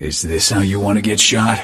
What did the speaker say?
Is this how you want to get shot?